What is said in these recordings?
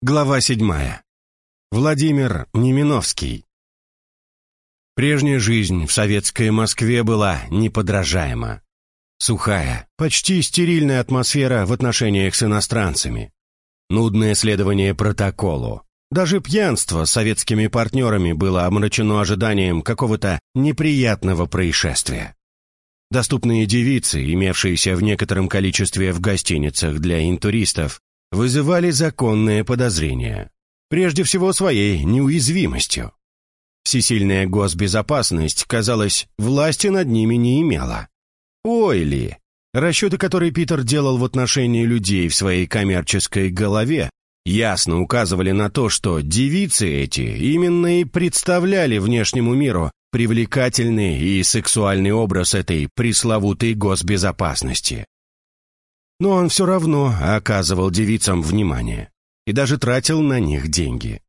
Глава седьмая. Владимир Неминовский. Прежняя жизнь в советской Москве была неподражаема. Сухая, почти стерильная атмосфера в отношениях с иностранцами. Нудное следование протоколу. Даже пьянство с советскими партнерами было омрачено ожиданием какого-то неприятного происшествия. Доступные девицы, имевшиеся в некотором количестве в гостиницах для интуристов, вызывали законные подозрения. Прежде всего своей неуязвимостью. Всесильная госбезопасность, казалось, власти над ними не имела. Ой ли! Расчеты, которые Питер делал в отношении людей в своей коммерческой голове, ясно указывали на то, что девицы эти именно и представляли внешнему миру привлекательный и сексуальный образ этой пресловутой госбезопасности но он все равно оказывал девицам внимание и даже тратил на них деньги.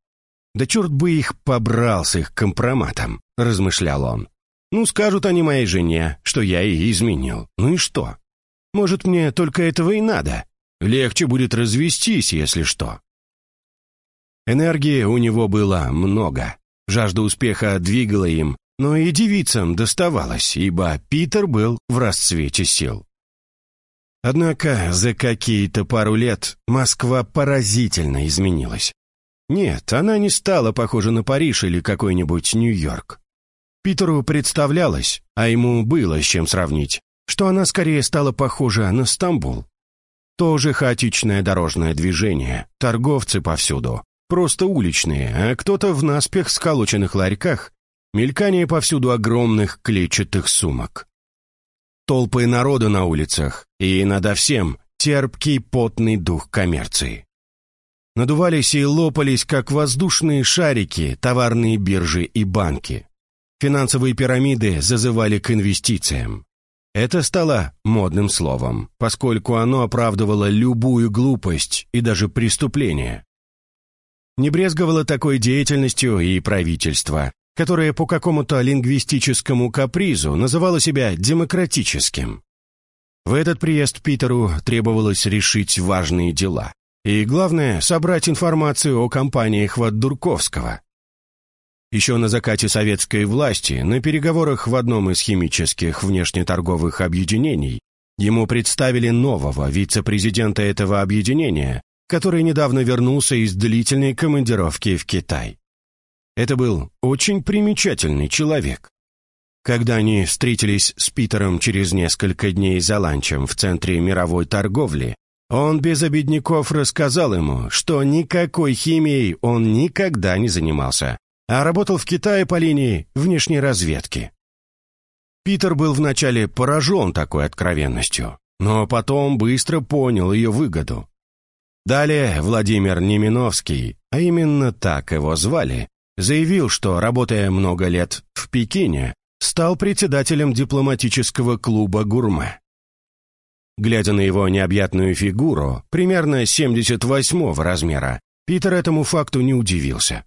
«Да черт бы их побрал с их компроматом», — размышлял он. «Ну, скажут они моей жене, что я ей изменил. Ну и что? Может, мне только этого и надо? Легче будет развестись, если что». Энергии у него было много. Жажда успеха двигала им, но и девицам доставалось, ибо Питер был в расцвете сил. Однако за какие-то пару лет Москва поразительно изменилась. Нет, она не стала похожа на Париж или какой-нибудь Нью-Йорк. Питеру представлялось, а ему было с чем сравнить, что она скорее стала похожа на Стамбул. Тоже хаотичное дорожное движение, торговцы повсюду, просто уличные, а кто-то в наспех сколоченных ларьках, мелькание повсюду огромных клетчатых сумок толпы народа на улицах и, надо всем, терпкий потный дух коммерции. Надувались и лопались, как воздушные шарики, товарные биржи и банки. Финансовые пирамиды зазывали к инвестициям. Это стало модным словом, поскольку оно оправдывало любую глупость и даже преступление. Не брезговало такой деятельностью и правительство, которое по какому-то лингвистическому капризу называло себя демократическим. В этот приезд Питеру требовалось решить важные дела. И главное, собрать информацию о компаниях Ваддурковского. Еще на закате советской власти, на переговорах в одном из химических внешнеторговых объединений, ему представили нового вице-президента этого объединения, который недавно вернулся из длительной командировки в Китай. Это был очень примечательный человек. Когда они встретились с Питером через несколько дней за ланчем в центре мировой торговли, он без обедняков рассказал ему, что никакой химией он никогда не занимался, а работал в Китае по линии внешней разведки. Питер был вначале поражен такой откровенностью, но потом быстро понял ее выгоду. Далее Владимир Неминовский, а именно так его звали, заявил, что, работая много лет в Пекине, стал председателем дипломатического клуба «Гурме». Глядя на его необъятную фигуру, примерно 78-го размера, Питер этому факту не удивился.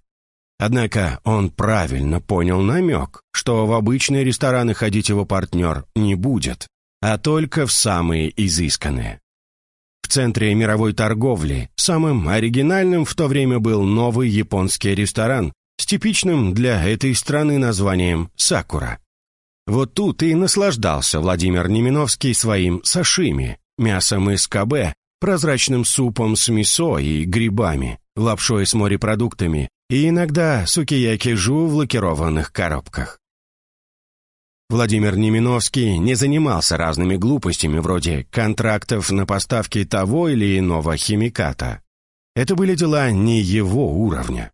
Однако он правильно понял намек, что в обычные рестораны ходить его партнер не будет, а только в самые изысканные. В центре мировой торговли самым оригинальным в то время был новый японский ресторан типичным для этой страны названием «Сакура». Вот тут и наслаждался Владимир Неминовский своим сашими, мясом из КБ, прозрачным супом с мисо и грибами, лапшой с морепродуктами и иногда сукияки-жу в лакированных коробках. Владимир Неминовский не занимался разными глупостями вроде контрактов на поставки того или иного химиката. Это были дела не его уровня.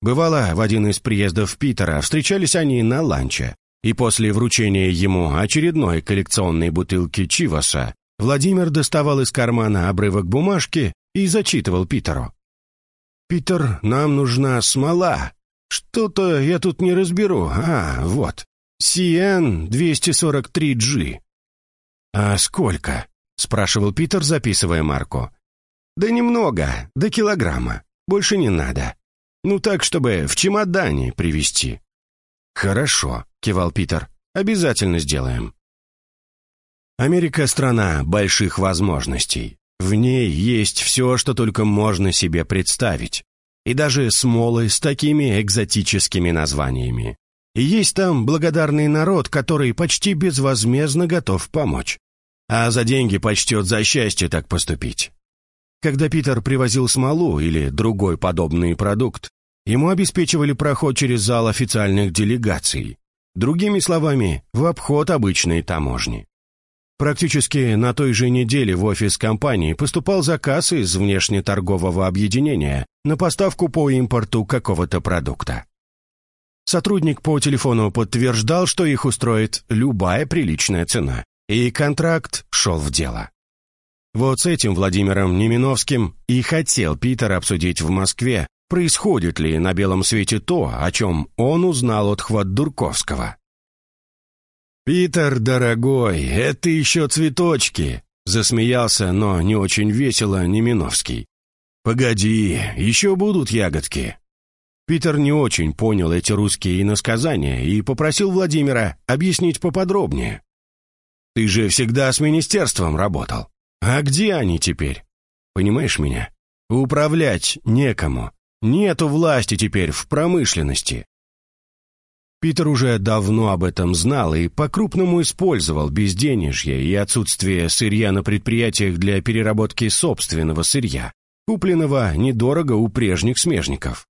Бывало, в один из приездов Питера встречались они на ланче, и после вручения ему очередной коллекционной бутылки Чиваса Владимир доставал из кармана обрывок бумажки и зачитывал Питеру. «Питер, нам нужна смола. Что-то я тут не разберу. А, вот. CN-243G». «А сколько?» — спрашивал Питер, записывая марку. «Да немного, до килограмма. Больше не надо. Ну так, чтобы в чемодане привезти». «Хорошо», — кивал Питер. «Обязательно сделаем». Америка — страна больших возможностей. В ней есть все, что только можно себе представить. и даже смолы с такими экзотическими названиями. И есть там благодарный народ, который почти безвозмездно готов помочь. А за деньги почтет за счастье так поступить. Когда Питер привозил смолу или другой подобный продукт, ему обеспечивали проход через зал официальных делегаций. Другими словами, в обход обычной таможни. Практически на той же неделе в офис компании поступал заказ из внешнеторгового объединения на поставку по импорту какого-то продукта. Сотрудник по телефону подтверждал, что их устроит любая приличная цена, и контракт шел в дело. Вот с этим Владимиром Неминовским и хотел Питер обсудить в Москве, происходит ли на белом свете то, о чем он узнал от Хватдурковского. «Питер, дорогой, это еще цветочки!» Засмеялся, но не очень весело Неминовский. «Погоди, еще будут ягодки!» Питер не очень понял эти русские иносказания и попросил Владимира объяснить поподробнее. «Ты же всегда с министерством работал. А где они теперь? Понимаешь меня? Управлять некому. Нету власти теперь в промышленности. Питер уже давно об этом знал и по-крупному использовал безденежье и отсутствие сырья на предприятиях для переработки собственного сырья, купленного недорого у прежних смежников.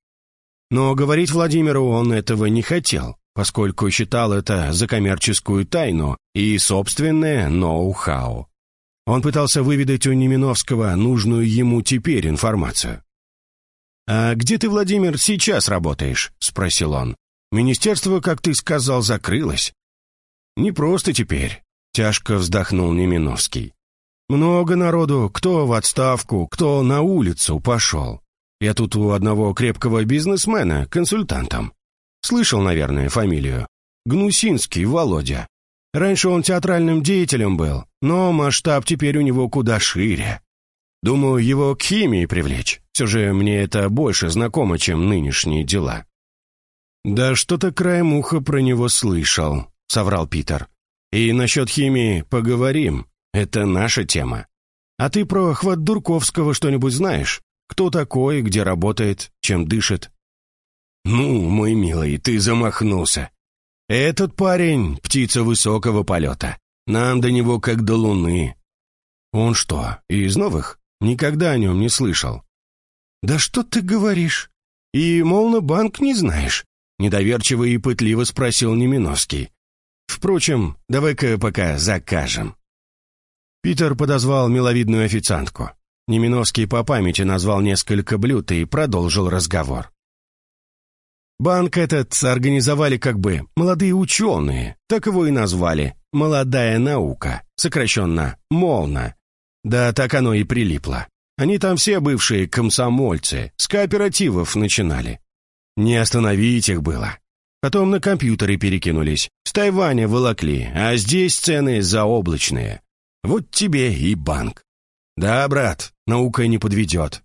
Но говорить Владимиру он этого не хотел, поскольку считал это за коммерческую тайну и собственное ноу-хау. Он пытался выведать у Неминовского нужную ему теперь информацию. «А где ты, Владимир, сейчас работаешь?» — спросил он. Министерство, как ты сказал, закрылось. Не просто теперь, тяжко вздохнул Неминовский. Много народу, кто в отставку, кто на улицу пошел. Я тут у одного крепкого бизнесмена, консультантом. Слышал, наверное, фамилию. Гнусинский Володя. Раньше он театральным деятелем был, но масштаб теперь у него куда шире. Думаю, его к химии привлечь. Все же мне это больше знакомо, чем нынешние дела. «Да что-то краем уха про него слышал», — соврал Питер. «И насчет химии поговорим. Это наша тема. А ты про Хват Дурковского что-нибудь знаешь? Кто такой, где работает, чем дышит?» «Ну, мой милый, ты замахнулся. Этот парень — птица высокого полета. Нам до него как до луны». «Он что, из новых? Никогда о нем не слышал». «Да что ты говоришь? И Молнобанк не знаешь?» Недоверчиво и пытливо спросил Неминовский. «Впрочем, давай-ка пока закажем». Питер подозвал миловидную официантку. Неминовский по памяти назвал несколько блюд и продолжил разговор. Банк этот организовали как бы молодые ученые, так его и назвали «молодая наука», сокращенно «молна». Да так оно и прилипло. Они там все бывшие комсомольцы, с кооперативов начинали. Не остановить их было. Потом на компьютеры перекинулись, с Тайваня волокли, а здесь цены заоблачные. Вот тебе и банк. Да, брат, наука не подведет.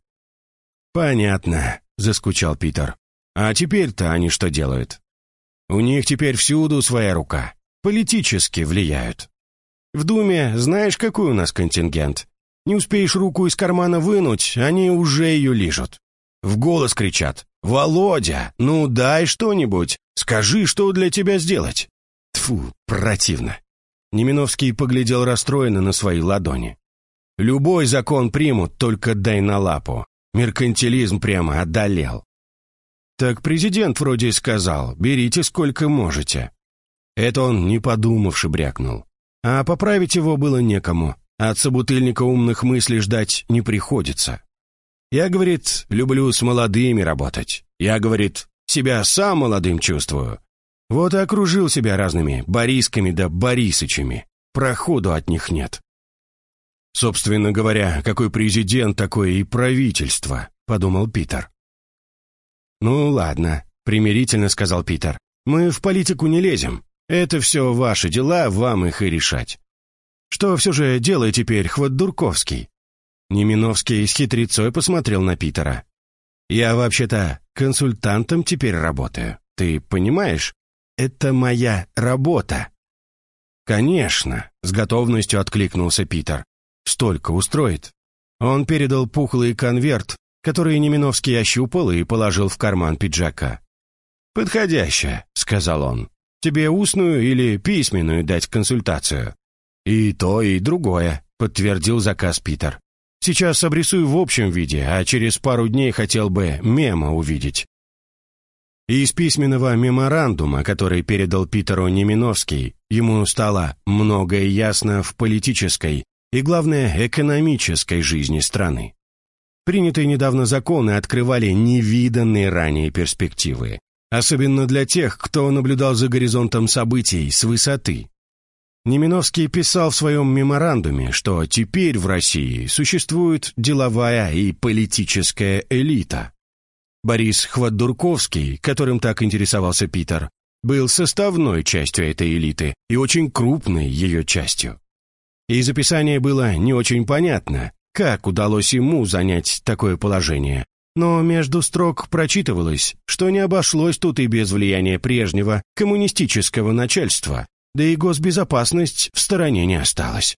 Понятно, заскучал Питер. А теперь-то они что делают? У них теперь всюду своя рука. Политически влияют. В Думе знаешь, какой у нас контингент? Не успеешь руку из кармана вынуть, они уже ее лижут. В голос кричат. «Володя, ну дай что-нибудь! Скажи, что для тебя сделать!» Тфу, противно. Неминовский поглядел расстроенно на свои ладони. «Любой закон примут, только дай на лапу. Меркантилизм прямо одолел». «Так президент вроде сказал, берите сколько можете». Это он, не подумавши, брякнул. А поправить его было некому. От собутыльника умных мыслей ждать не приходится. Я, говорит, люблю с молодыми работать. Я, говорит, себя сам молодым чувствую. Вот и окружил себя разными Борисками да Борисычами. Проходу от них нет. Собственно говоря, какой президент, такое и правительство, подумал Питер. Ну ладно, примирительно сказал Питер. Мы в политику не лезем. Это все ваши дела, вам их и решать. Что все же делает теперь Хватдурковский? Неминовский с хитрецой посмотрел на Питера. «Я вообще-то консультантом теперь работаю. Ты понимаешь? Это моя работа». «Конечно», — с готовностью откликнулся Питер. «Столько устроит». Он передал пухлый конверт, которые Неминовский ощупал и положил в карман пиджака. «Подходящая», — сказал он. «Тебе устную или письменную дать консультацию?» «И то, и другое», — подтвердил заказ Питер. «Сейчас обрисую в общем виде, а через пару дней хотел бы мемо увидеть». Из письменного меморандума, который передал Питеру Неминовский, ему стало многое ясно в политической и, главное, экономической жизни страны. Принятые недавно законы открывали невиданные ранее перспективы, особенно для тех, кто наблюдал за горизонтом событий с высоты. Неминовский писал в своем меморандуме, что теперь в России существует деловая и политическая элита. Борис Хватдурковский, которым так интересовался Питер, был составной частью этой элиты и очень крупной ее частью. Из описания было не очень понятно, как удалось ему занять такое положение. Но между строк прочитывалось, что не обошлось тут и без влияния прежнего коммунистического начальства, да и госбезопасность в стороне не осталась.